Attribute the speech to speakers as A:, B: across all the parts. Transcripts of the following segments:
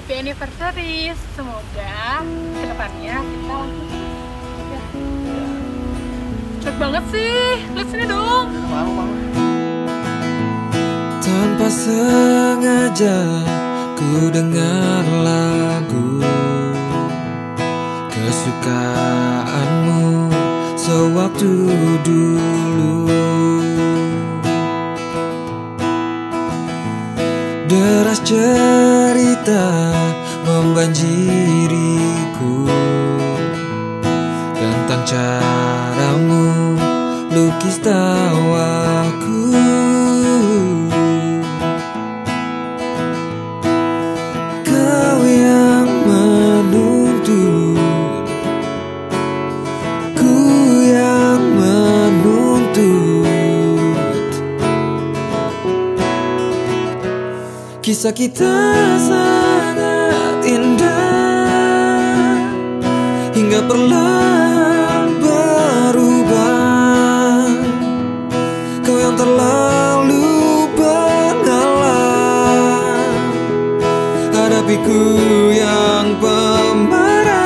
A: happy anniversary. Semoga ke depannya kita lanjut. Ya. Cepet banget sih. Lihat sini dong.
B: Mau, mau.
C: Tanpa sengaja ku dengar lagu Kesukaanmu sewaktu dulu Deras cerita membanjiriku. Tentang caramu lukis tawaku Kisah kita sangat indah Hingga perlahan berubah. Kau yang terlalu pengalah Hadapiku yang pemarah.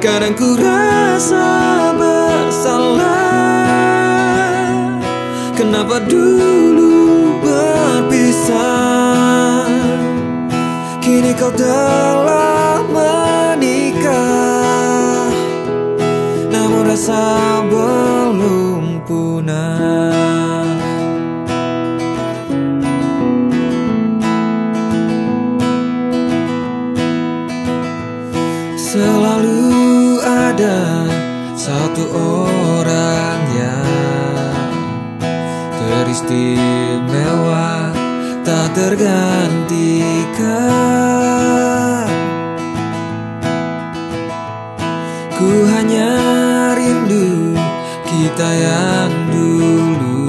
C: Kadang ku rasa bersalah. Kenapa dulu kau telah menikah. Namun rasa belum punah. Selalu ada satu orang yang teristimewa tak tergantikan kita yang dulu.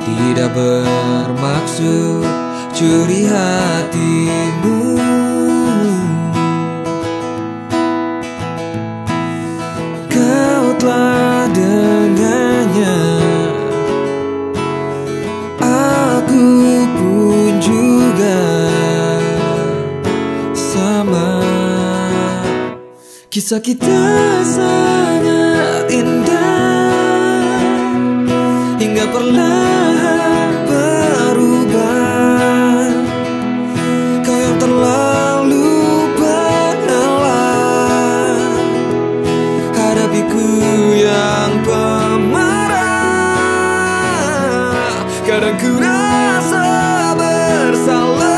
C: Tidak bermaksud curi hatimu. Kau telah dengannya. Aku pun juga sama. Kisah kita sangat perlahan berubah. Kau yang terlalu pengalah Hadapiku yang pemarah. Kadang ku rasa bersalah.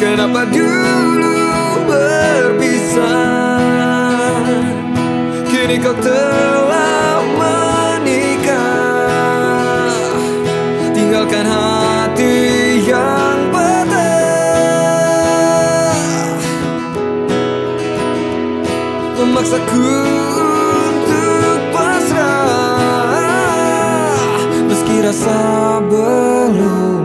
C: Kenapa dulu berpisah? Kini kau telah Tinggalkan hati yang patah memaksaku untuk pasrah. Meski rasa belum